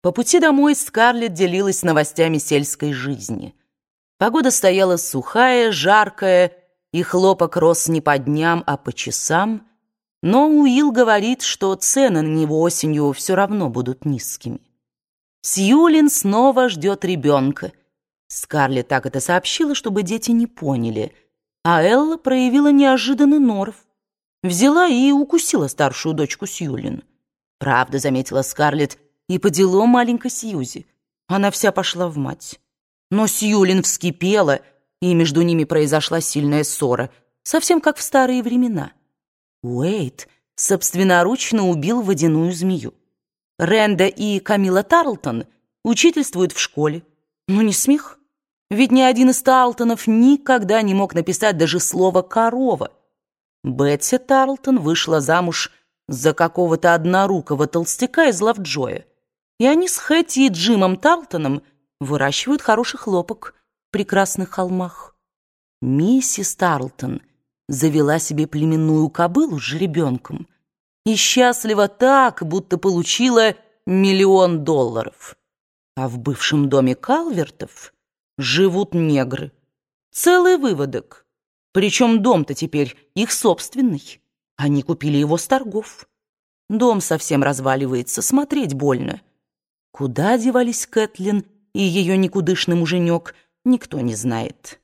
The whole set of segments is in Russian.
По пути домой Скарлетт делилась новостями сельской жизни. Погода стояла сухая, жаркая, и хлопок рос не по дням, а по часам. Но Уилл говорит, что цены на него осенью все равно будут низкими. Сьюлин снова ждет ребенка. Скарлетт так это сообщила, чтобы дети не поняли. А Элла проявила неожиданный норов. Взяла и укусила старшую дочку Сьюлин. Правда, заметила Скарлетт, и по делам маленькой Сьюзи. Она вся пошла в мать. Но Сьюлин вскипела, и между ними произошла сильная ссора, совсем как в старые времена. Уэйт собственноручно убил водяную змею. Ренда и Камила Тарлтон учительствуют в школе. Ну, не смех. Ведь ни один из Тарлтонов никогда не мог написать даже слово «корова». Бетси Тарлтон вышла замуж за какого-то однорукого толстяка из Лавджоя. И они с Хэти и Джимом Тарлтоном выращивают хороший хлопок в прекрасных холмах. Миссис Тарлтон завела себе племенную кобылу с жеребенком и счастлива так, будто получила миллион долларов. А в бывшем доме Калвертов живут негры. Целый выводок. Причем дом-то теперь их собственный. Они купили его с торгов. Дом совсем разваливается, смотреть больно. Куда девались Кэтлин и ее никудышный муженек, никто не знает.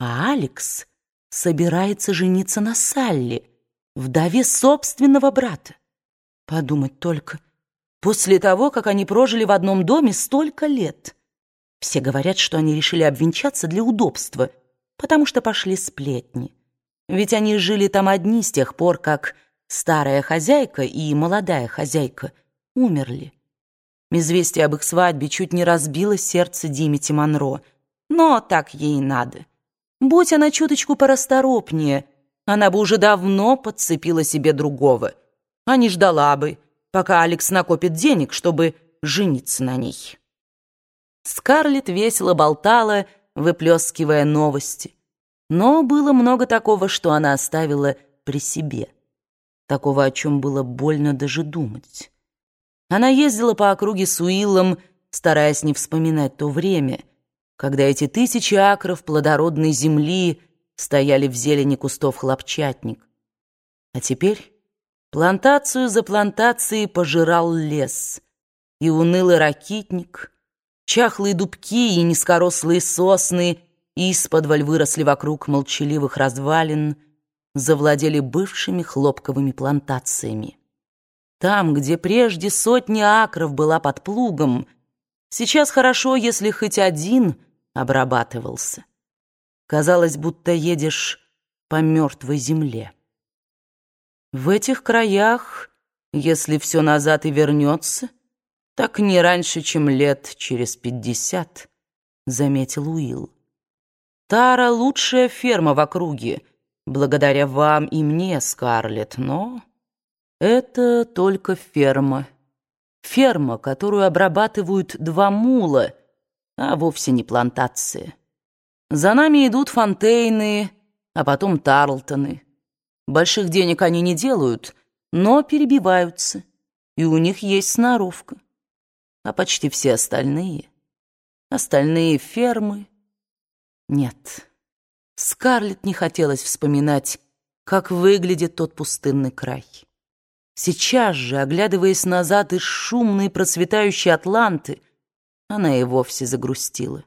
А Алекс собирается жениться на Салли, вдове собственного брата. Подумать только, после того, как они прожили в одном доме столько лет. Все говорят, что они решили обвенчаться для удобства, потому что пошли сплетни. Ведь они жили там одни с тех пор, как старая хозяйка и молодая хозяйка умерли. Известие об их свадьбе чуть не разбило сердце Димити Монро, но так ей надо. Будь она чуточку порасторопнее, она бы уже давно подцепила себе другого, а не ждала бы, пока Алекс накопит денег, чтобы жениться на ней. Скарлетт весело болтала, выплескивая новости. Но было много такого, что она оставила при себе. Такого, о чем было больно даже думать. Она ездила по округе с Уиллом, стараясь не вспоминать то время, когда эти тысячи акров плодородной земли стояли в зелени кустов хлопчатник. А теперь плантацию за плантацией пожирал лес, и унылый ракитник, чахлые дубки и низкорослые сосны — исподволь выросли вокруг молчаливых развалин, завладели бывшими хлопковыми плантациями. Там, где прежде сотни акров была под плугом, сейчас хорошо, если хоть один обрабатывался. Казалось, будто едешь по мертвой земле. В этих краях, если все назад и вернется, так не раньше, чем лет через пятьдесят, заметил Уилл. Тара — лучшая ферма в округе, благодаря вам и мне, Скарлетт, но это только ферма. Ферма, которую обрабатывают два мула, а вовсе не плантация. За нами идут фонтейны, а потом Тарлтоны. Больших денег они не делают, но перебиваются, и у них есть сноровка. А почти все остальные, остальные фермы — нет, Скарлетт не хотелось вспоминать, как выглядит тот пустынный край. Сейчас же, оглядываясь назад из шумной процветающей Атланты, она и вовсе загрустила.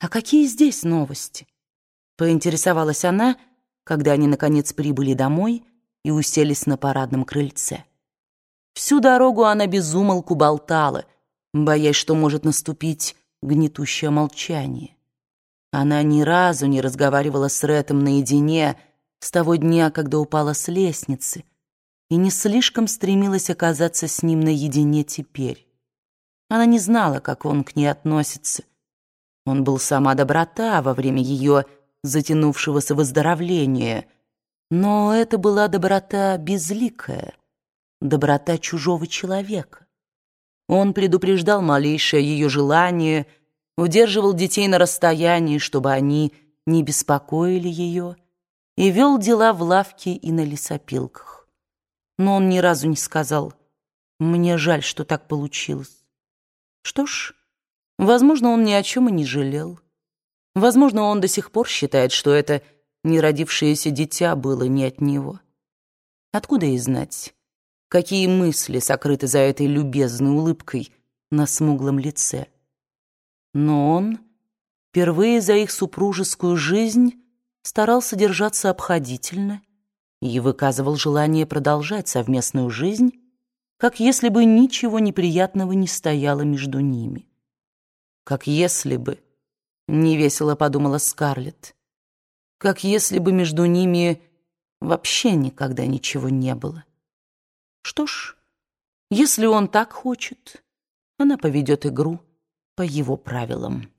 «А какие здесь новости?» — поинтересовалась она, когда они, наконец, прибыли домой и уселись на парадном крыльце. Всю дорогу она безумолку болтала, боясь, что может наступить гнетущее молчание. Она ни разу не разговаривала с Рэтом наедине с того дня, когда упала с лестницы, и не слишком стремилась оказаться с ним наедине теперь. Она не знала, как он к ней относится. Он был сама доброта во время ее затянувшегося выздоровления, но это была доброта безликая, доброта чужого человека. Он предупреждал малейшее ее желание — удерживал детей на расстоянии, чтобы они не беспокоили ее, и вел дела в лавке и на лесопилках. Но он ни разу не сказал «Мне жаль, что так получилось». Что ж, возможно, он ни о чем и не жалел. Возможно, он до сих пор считает, что это неродившееся дитя было не от него. Откуда и знать, какие мысли сокрыты за этой любезной улыбкой на смуглом лице? Но он впервые за их супружескую жизнь старался держаться обходительно и выказывал желание продолжать совместную жизнь, как если бы ничего неприятного не стояло между ними. Как если бы, невесело подумала Скарлетт, как если бы между ними вообще никогда ничего не было. Что ж, если он так хочет, она поведет игру по его правилам.